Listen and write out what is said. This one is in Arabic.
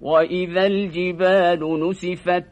وإذا الجبال نسفت